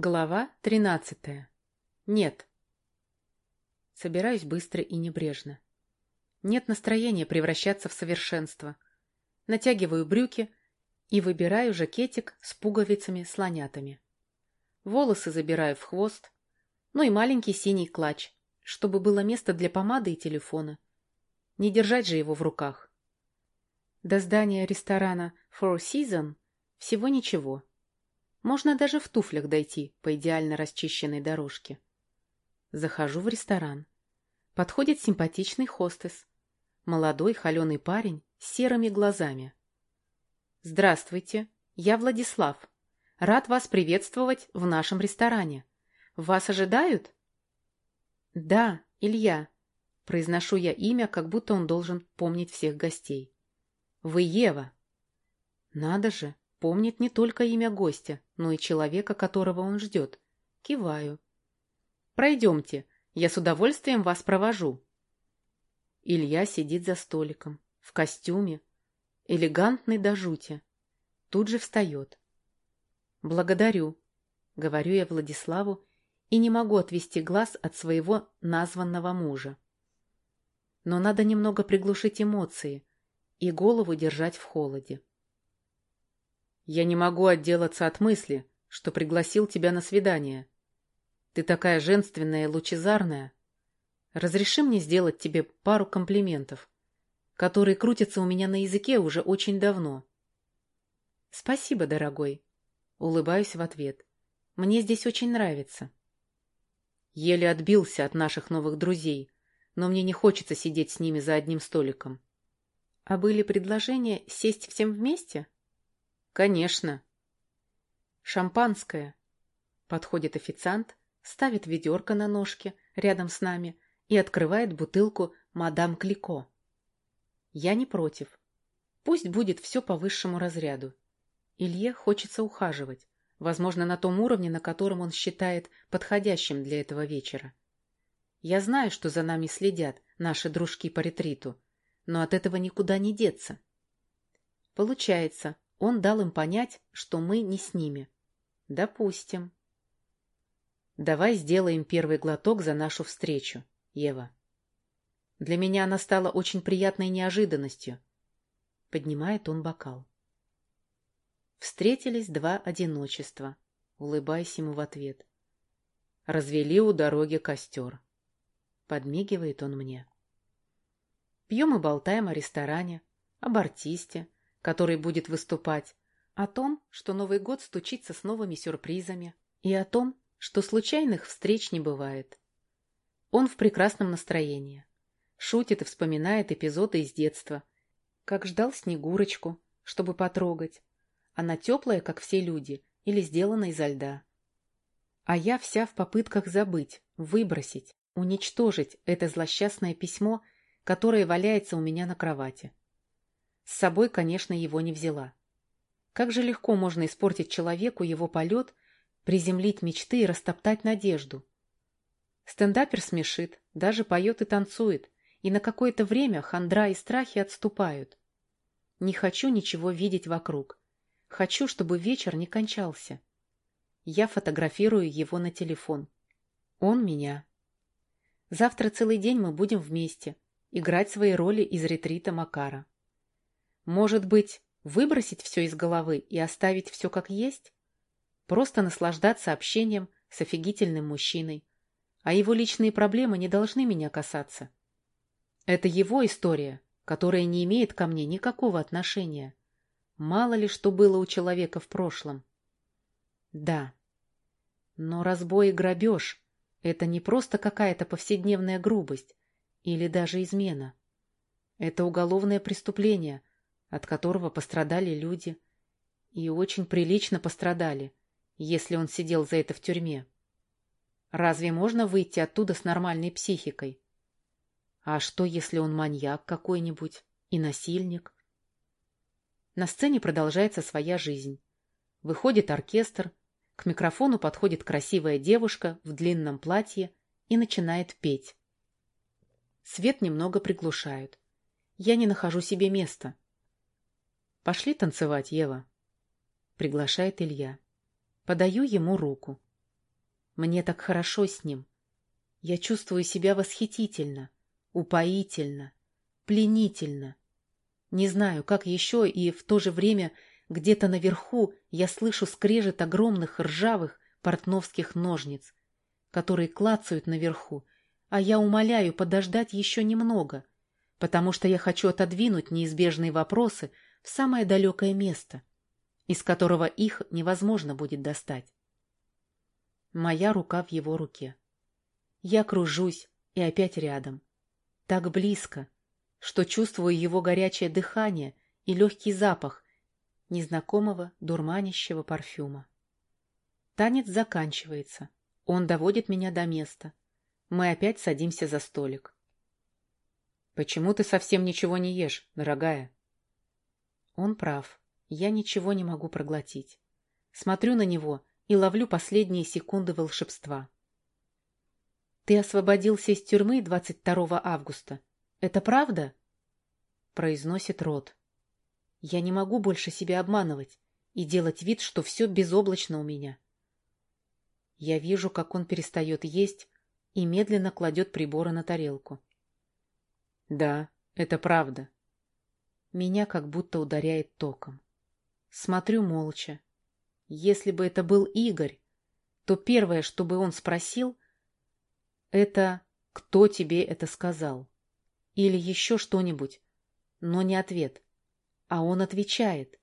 Глава тринадцатая. Нет. Собираюсь быстро и небрежно. Нет настроения превращаться в совершенство. Натягиваю брюки и выбираю жакетик с пуговицами-слонятами. Волосы забираю в хвост, ну и маленький синий клатч, чтобы было место для помады и телефона. Не держать же его в руках. До здания ресторана Four Seasons всего ничего. Можно даже в туфлях дойти по идеально расчищенной дорожке. Захожу в ресторан. Подходит симпатичный хостес. Молодой холеный парень с серыми глазами. «Здравствуйте, я Владислав. Рад вас приветствовать в нашем ресторане. Вас ожидают?» «Да, Илья», — произношу я имя, как будто он должен помнить всех гостей. «Вы Ева». «Надо же, Помнит не только имя гостя, но и человека, которого он ждет. Киваю. «Пройдемте, я с удовольствием вас провожу». Илья сидит за столиком, в костюме, элегантный до жути. Тут же встает. «Благодарю», — говорю я Владиславу, и не могу отвести глаз от своего названного мужа. Но надо немного приглушить эмоции и голову держать в холоде. Я не могу отделаться от мысли, что пригласил тебя на свидание. Ты такая женственная и лучезарная. Разреши мне сделать тебе пару комплиментов, которые крутятся у меня на языке уже очень давно. Спасибо, дорогой. Улыбаюсь в ответ. Мне здесь очень нравится. Еле отбился от наших новых друзей, но мне не хочется сидеть с ними за одним столиком. А были предложения сесть всем вместе? — Конечно. Шампанское. Подходит официант, ставит ведерко на ножке рядом с нами и открывает бутылку «Мадам Клико». Я не против. Пусть будет все по высшему разряду. Илье хочется ухаживать, возможно, на том уровне, на котором он считает подходящим для этого вечера. Я знаю, что за нами следят наши дружки по ретриту, но от этого никуда не деться. Получается, он дал им понять, что мы не с ними. Допустим. Давай сделаем первый глоток за нашу встречу, Ева. Для меня она стала очень приятной неожиданностью. Поднимает он бокал. Встретились два одиночества, улыбаясь ему в ответ. Развели у дороги костер. Подмигивает он мне. Пьем и болтаем о ресторане, об артисте, который будет выступать, о том, что Новый год стучится с новыми сюрпризами, и о том, что случайных встреч не бывает. Он в прекрасном настроении. Шутит и вспоминает эпизоды из детства. Как ждал Снегурочку, чтобы потрогать. Она теплая, как все люди, или сделана изо льда. А я вся в попытках забыть, выбросить, уничтожить это злосчастное письмо, которое валяется у меня на кровати. С собой, конечно, его не взяла. Как же легко можно испортить человеку его полет, приземлить мечты и растоптать надежду. Стендапер смешит, даже поет и танцует, и на какое-то время хандра и страхи отступают. Не хочу ничего видеть вокруг. Хочу, чтобы вечер не кончался. Я фотографирую его на телефон. Он меня. Завтра целый день мы будем вместе, играть свои роли из ретрита Макара. Может быть, выбросить все из головы и оставить все как есть? Просто наслаждаться общением с офигительным мужчиной. А его личные проблемы не должны меня касаться. Это его история, которая не имеет ко мне никакого отношения. Мало ли что было у человека в прошлом. Да. Но разбой и грабеж — это не просто какая-то повседневная грубость или даже измена. Это уголовное преступление, от которого пострадали люди. И очень прилично пострадали, если он сидел за это в тюрьме. Разве можно выйти оттуда с нормальной психикой? А что, если он маньяк какой-нибудь и насильник? На сцене продолжается своя жизнь. Выходит оркестр, к микрофону подходит красивая девушка в длинном платье и начинает петь. Свет немного приглушают. Я не нахожу себе места. «Пошли танцевать, Ева», — приглашает Илья. Подаю ему руку. Мне так хорошо с ним. Я чувствую себя восхитительно, упоительно, пленительно. Не знаю, как еще, и в то же время где-то наверху я слышу скрежет огромных ржавых портновских ножниц, которые клацают наверху, а я умоляю подождать еще немного, потому что я хочу отодвинуть неизбежные вопросы самое далекое место, из которого их невозможно будет достать. Моя рука в его руке. Я кружусь и опять рядом. Так близко, что чувствую его горячее дыхание и легкий запах незнакомого дурманящего парфюма. Танец заканчивается. Он доводит меня до места. Мы опять садимся за столик. «Почему ты совсем ничего не ешь, дорогая?» Он прав. Я ничего не могу проглотить. Смотрю на него и ловлю последние секунды волшебства. «Ты освободился из тюрьмы 22 августа. Это правда?» Произносит Рот. «Я не могу больше себя обманывать и делать вид, что все безоблачно у меня». Я вижу, как он перестает есть и медленно кладет приборы на тарелку. «Да, это правда». Меня как будто ударяет током. Смотрю молча. Если бы это был Игорь, то первое, что бы он спросил, это «Кто тебе это сказал?» Или еще что-нибудь, но не ответ. А он отвечает.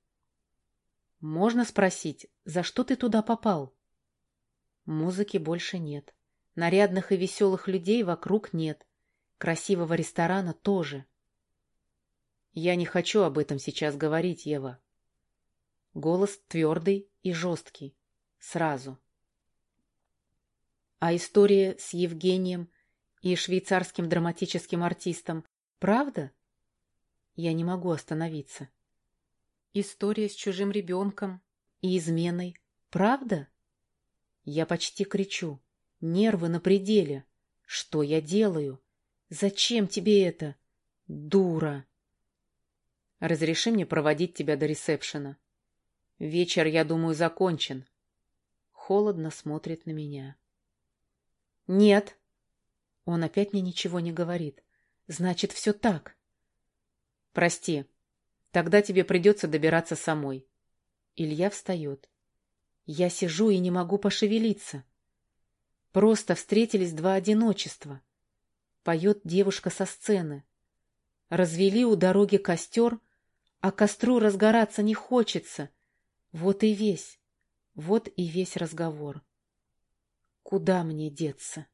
«Можно спросить, за что ты туда попал?» Музыки больше нет. Нарядных и веселых людей вокруг нет. Красивого ресторана тоже. Я не хочу об этом сейчас говорить, Ева. Голос твердый и жесткий. Сразу. А история с Евгением и швейцарским драматическим артистом правда? Я не могу остановиться. История с чужим ребенком и изменой правда? Я почти кричу. Нервы на пределе. Что я делаю? Зачем тебе это? Дура! Разреши мне проводить тебя до ресепшена. Вечер, я думаю, закончен. Холодно смотрит на меня. Нет. Он опять мне ничего не говорит. Значит, все так. Прости. Тогда тебе придется добираться самой. Илья встает. Я сижу и не могу пошевелиться. Просто встретились два одиночества. Поет девушка со сцены. Развели у дороги костер, а костру разгораться не хочется. Вот и весь, вот и весь разговор. Куда мне деться?